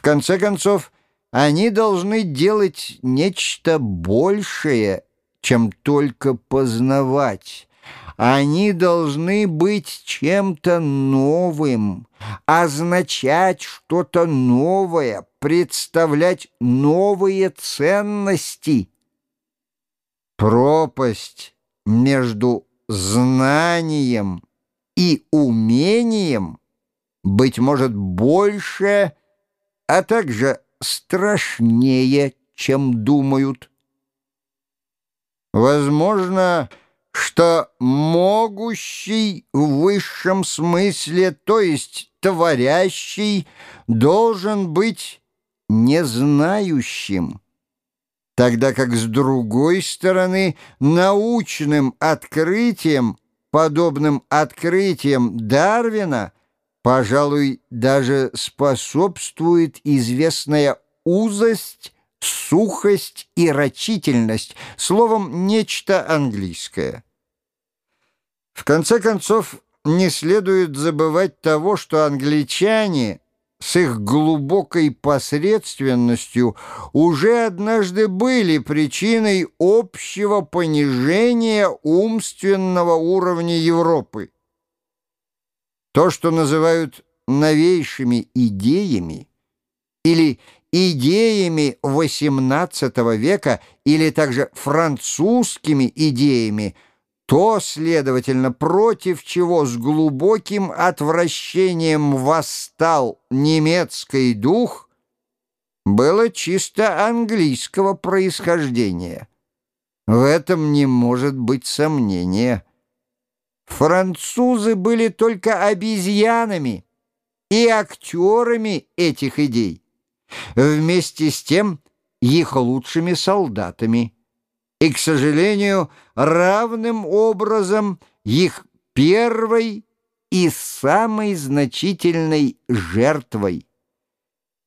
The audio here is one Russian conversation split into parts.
В конце концов, они должны делать нечто большее, чем только познавать. Они должны быть чем-то новым, означать что-то новое, представлять новые ценности. Пропасть между знанием и умением, быть может, больше, а также страшнее, чем думают. Возможно, что могущий в высшем смысле, то есть творящий, должен быть незнающим, тогда как с другой стороны научным открытием, подобным открытиям Дарвина, пожалуй, даже способствует известная узость сухость и рачительность, словом, нечто английское. В конце концов, не следует забывать того, что англичане с их глубокой посредственностью уже однажды были причиной общего понижения умственного уровня Европы. То, что называют новейшими идеями или идеями XVIII века или также французскими идеями, то, следовательно, против чего с глубоким отвращением восстал немецкий дух, было чисто английского происхождения. В этом не может быть сомнения. Французы были только обезьянами и актерами этих идей вместе с тем их лучшими солдатами и, к сожалению, равным образом их первой и самой значительной жертвой.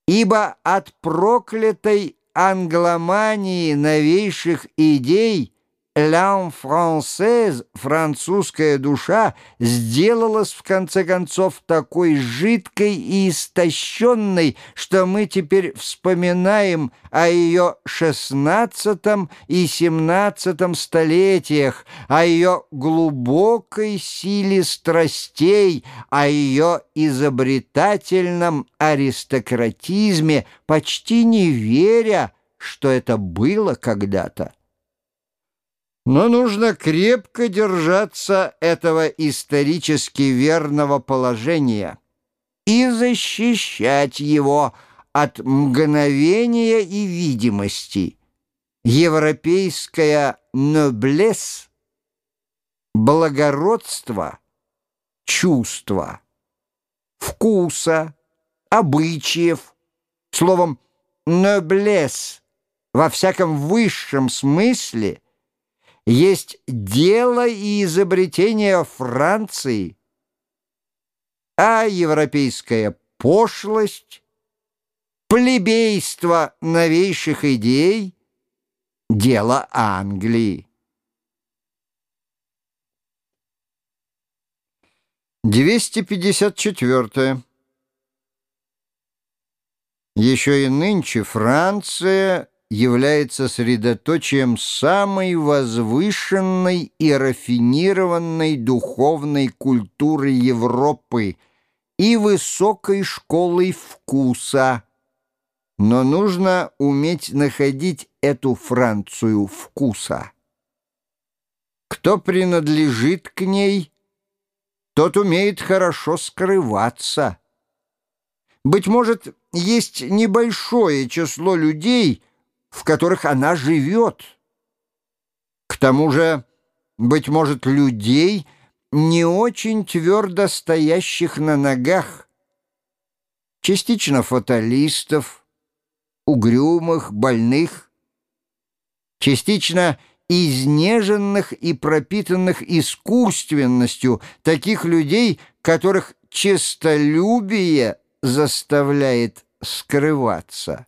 Ибо от проклятой англомании новейших идей «L'âme française» — французская душа сделалась в конце концов такой жидкой и истощенной, что мы теперь вспоминаем о ее шестнадцатом и семнадцатом столетиях, о ее глубокой силе страстей, о ее изобретательном аристократизме, почти не веря, что это было когда-то. Но нужно крепко держаться этого исторически верного положения и защищать его от мгновения и видимости. Европейская ноблес, благородство, чувства, вкуса, обычаев, словом, ноблес во всяком высшем смысле – есть дело и изобретение Франции, а европейская пошлость, плебейство новейших идей — дело Англии. 254. Еще и нынче Франция является средоточием самой возвышенной и рафинированной духовной культуры Европы и высокой школой вкуса. Но нужно уметь находить эту Францию вкуса. Кто принадлежит к ней, тот умеет хорошо скрываться. Быть может, есть небольшое число людей — в которых она живет. К тому же, быть может, людей, не очень твердо стоящих на ногах, частично фаталистов, угрюмых, больных, частично изнеженных и пропитанных искусственностью, таких людей, которых честолюбие заставляет скрываться.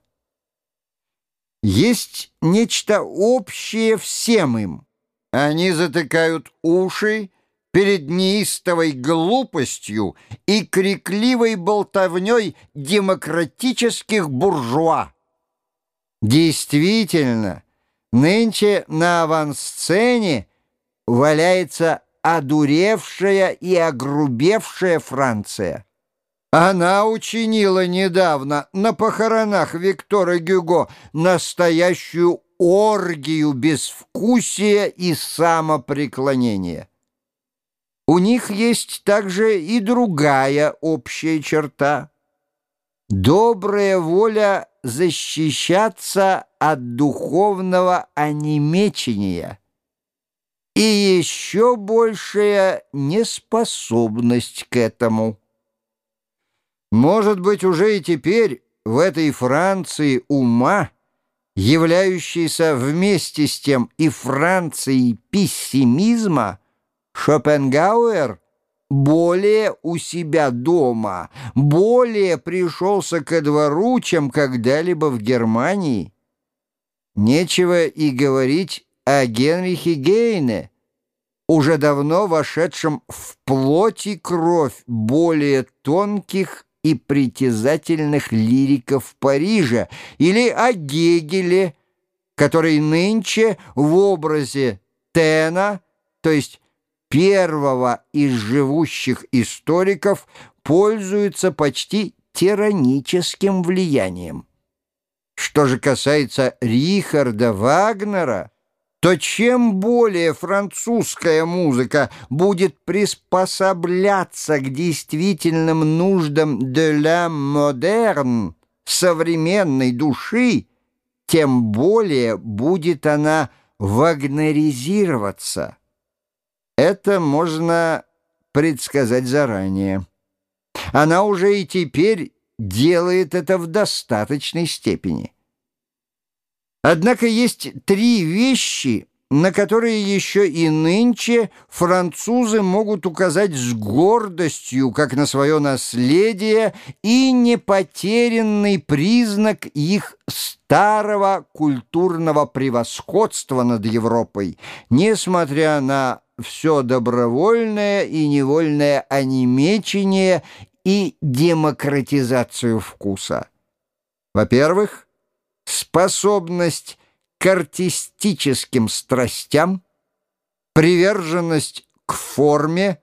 Есть нечто общее всем им. Они затыкают уши, перед неистовой глупостью и крикливой болтовней демократических буржуа. Действительно, нынче на авансцене валяется одуревшая и огрубевшая Франция. Она учинила недавно на похоронах Виктора Гюго настоящую оргию безвкусия и самопреклонения. У них есть также и другая общая черта. Добрая воля защищаться от духовного онемечения и еще большая неспособность к этому. Может быть, уже и теперь в этой Франции ума, являющейся вместе с тем и Францией пессимизма, Шопенгауэр более у себя дома, более пришелся ко двору, чем когда-либо в Германии. Нечего и говорить о Генрихе Гейне, уже давно вошедшем в плоть и кровь более тонких и притязательных лириков Парижа, или о Гегеле, который нынче в образе Тена, то есть первого из живущих историков, пользуется почти тираническим влиянием. Что же касается Рихарда Вагнера, то чем более французская музыка будет приспосабляться к действительным нуждам de la moderne, современной души, тем более будет она вагнеризироваться. Это можно предсказать заранее. Она уже и теперь делает это в достаточной степени. Однако есть три вещи, на которые еще и нынче французы могут указать с гордостью, как на свое наследие и непотерянный признак их старого культурного превосходства над Европой, несмотря на все добровольное и невольное онемечение и демократизацию вкуса. Во-первых, способность к артистическим страстям, приверженность к форме,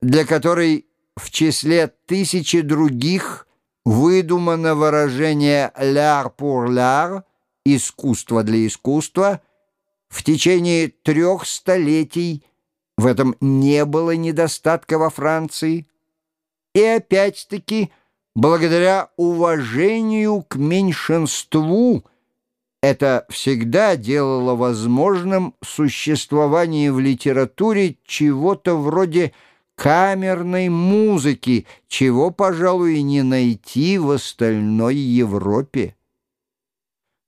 для которой в числе тысячи других выдумано выражение «l'art pour l'art» — «искусство для искусства», в течение трех столетий в этом не было недостатка во Франции. И опять-таки – благодаря уважению к меньшинству, это всегда делало возможным существование в литературе чего-то вроде камерной музыки, чего, пожалуй, не найти в остальной Европе.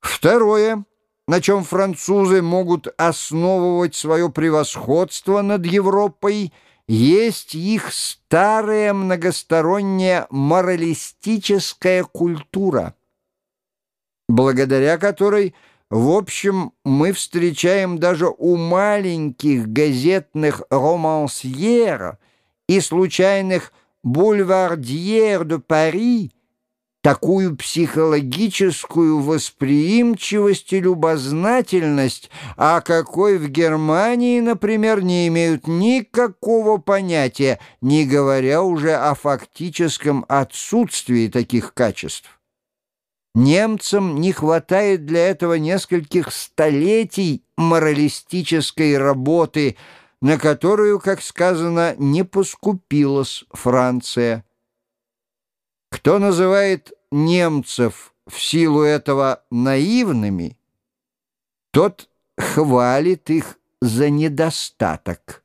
Второе, на чем французы могут основывать свое превосходство над Европой – есть их старая многосторонняя моралистическая культура, благодаря которой, в общем, мы встречаем даже у маленьких газетных романсьер и случайных бульвардьер де Пари такую психологическую восприимчивость и любознательность, о какой в Германии, например, не имеют никакого понятия, не говоря уже о фактическом отсутствии таких качеств. Немцам не хватает для этого нескольких столетий моралистической работы, на которую, как сказано, не поскупилась Франция. Кто называет немцев в силу этого наивными, тот хвалит их за недостаток.